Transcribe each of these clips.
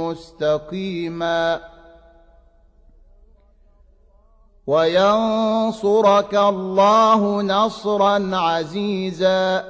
مستقيما وينصرك الله نصرا عزيزا.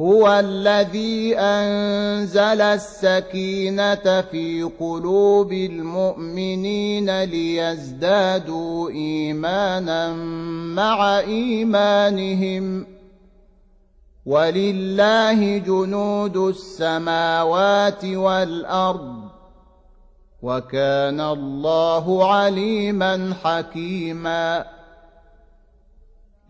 هو الذي أنزل السكينة في قلوب المؤمنين ليزدادوا ايمانا مع إيمانهم. ولله جنود السماوات والأرض وكان الله عليما حكيما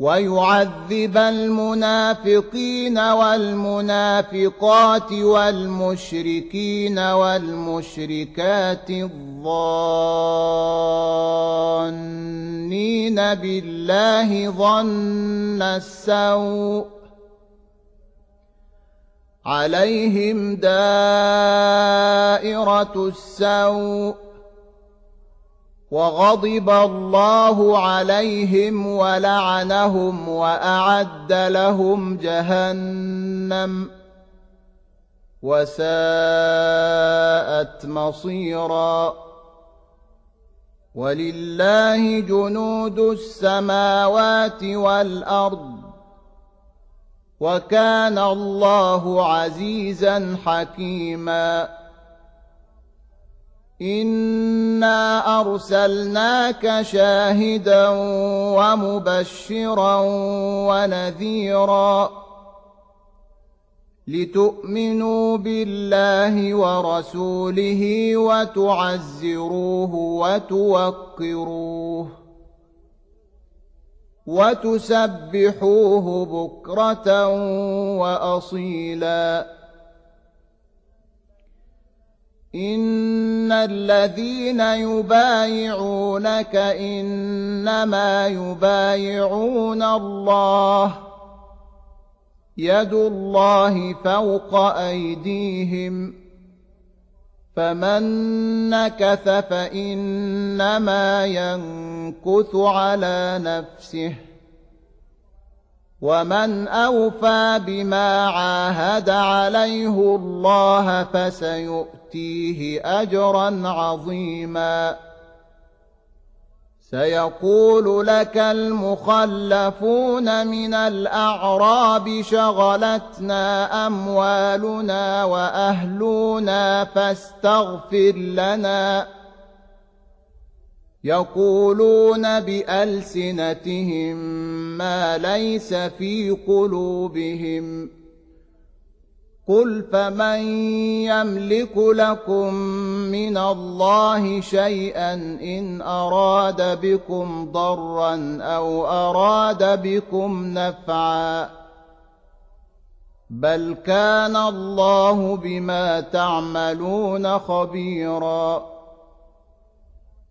ويعذب المنافقين والمنافقات والمشركين والمشركات الظانين بالله ظن السوء عليهم دائرة السوء وغضب الله عليهم ولعنهم وأعد لهم جهنم وساءت مصيرا. ولله جنود السماوات والأرض. وكان الله عزيزا حكيما. انا ارسلناك شاهدا ومبشرا ونذيرا لتؤمنوا بالله ورسوله وتعزروه وتوقروه وتسبحوه بكره واصيلا ان الذين يبايعونك انما يبايعون الله يد الله فوق ايديهم فمن نكث فانما ينكث على نفسه ومن أوفى بما عاهد عليه الله فسيؤتيه أجرا عظيما. سيقول لك المخلفون من الأعراب شغلتنا أموالنا وأهلنا فاستغفر لنا. يقولون بألسنتهم ما ليس في قلوبهم. قل فمن يملك لكم من الله شيئا إن أراد بكم ضرا أو أراد بكم نفعا. بل كان الله بما تعملون خبيرا.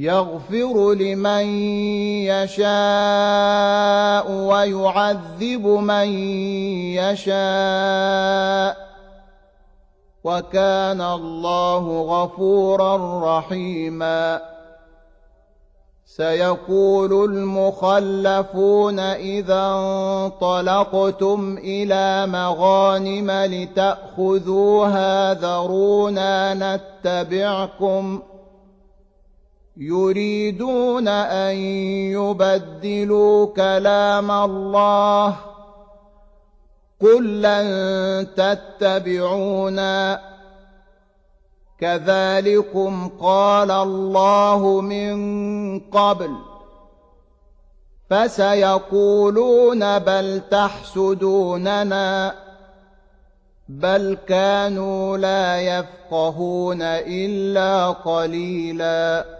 يغفر لمن يشاء ويعذب من يشاء وكان الله غفورا رحيما. سيقول المخلفون إذا انطلقتم إلى مغانم لتأخذوها ذرونا نتبعكم يريدون أن يبدلوا كلام الله قل لن تتبعونا كذلكم قال الله من قبل فسيقولون بل تحسدوننا بل كانوا لا يفقهون إلا قليلا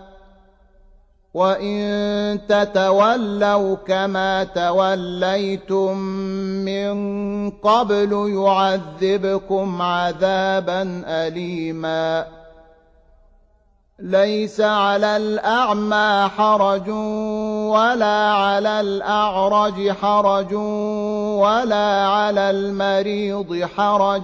وان تتولوا كما توليتم من قبل يعذبكم عذابا اليما ليس على الاعمى حرج ولا على الاعرج حرج ولا على المريض حرج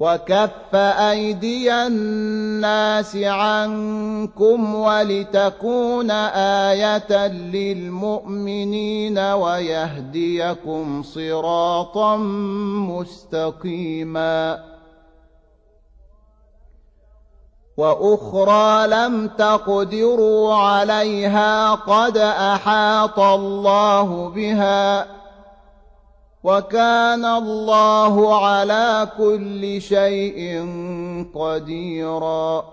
وكف ايدي الناس عنكم ولتكون إيه للمؤمنين ويهديكم صراطا مستقيما وأخرى لم تقدروا عليها قد احاط الله بها وكان الله على كل شيء قديرا.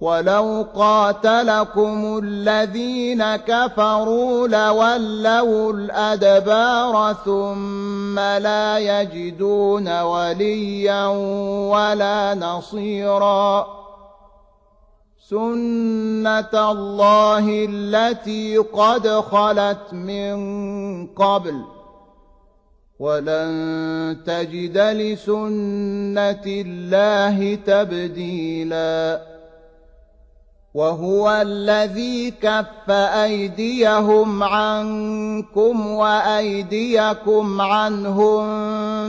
ولو قاتلكم الذين كفروا لولوا الأدبار ثم لا يجدون وليا ولا نصيرا. سنة الله التي قد خلت من قبل. ولن تجد لسنة الله تبديلا. وهو الذي كف أيديهم عنكم وأيديكم عنهم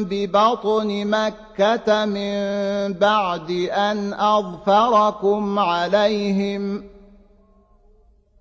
ببطن مكة من بعد أن أظفركم عليهم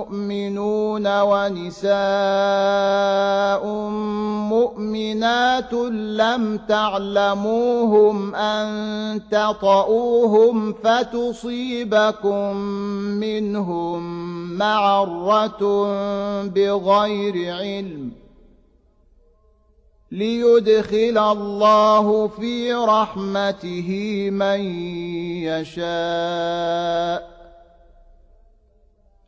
مؤمنون ونساء مؤمنات لم تعلموهم أن تطئوهم فتصيبكم منهم معرة بغير علم ليدخل الله في رحمته من يشاء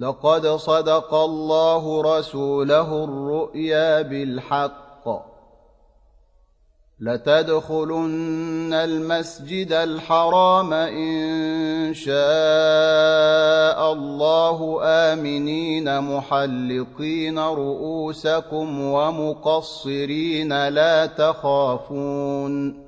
لقد صدق الله رسوله الرؤيا بالحق. لتدخلن المسجد الحرام إن شاء الله آمنين محلقين رؤوسكم ومقصرين لا تخافون.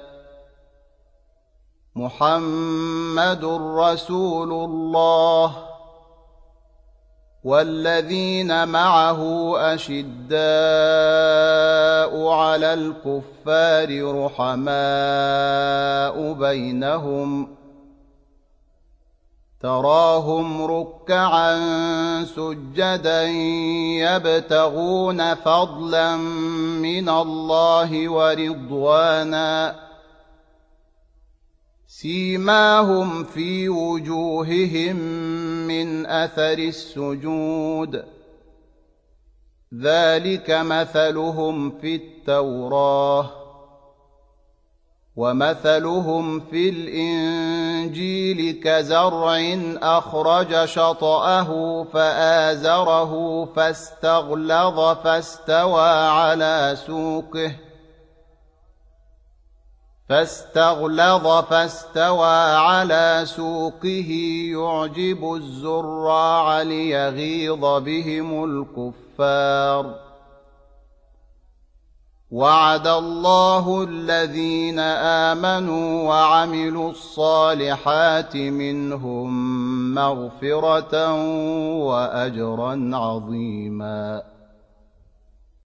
محمد رسول الله والذين معه أشداء على الكفار رحماء بينهم تراهم ركعا سجدا يبتغون فضلا من الله ورضوانا سيماهم في وجوههم من أثر السجود. ذلك مثلهم في التوراه ومثلهم في الإنجيل كزرع أخرج شطأه فآزره فاستغلظ فاستوى على سوقه. فاستغلظ فاستوى على سوقه يعجب الزراع ليغيظ بهم الكفار. وعد الله الذين آمنوا وعملوا الصالحات منهم مغفرة وأجرا عظيما.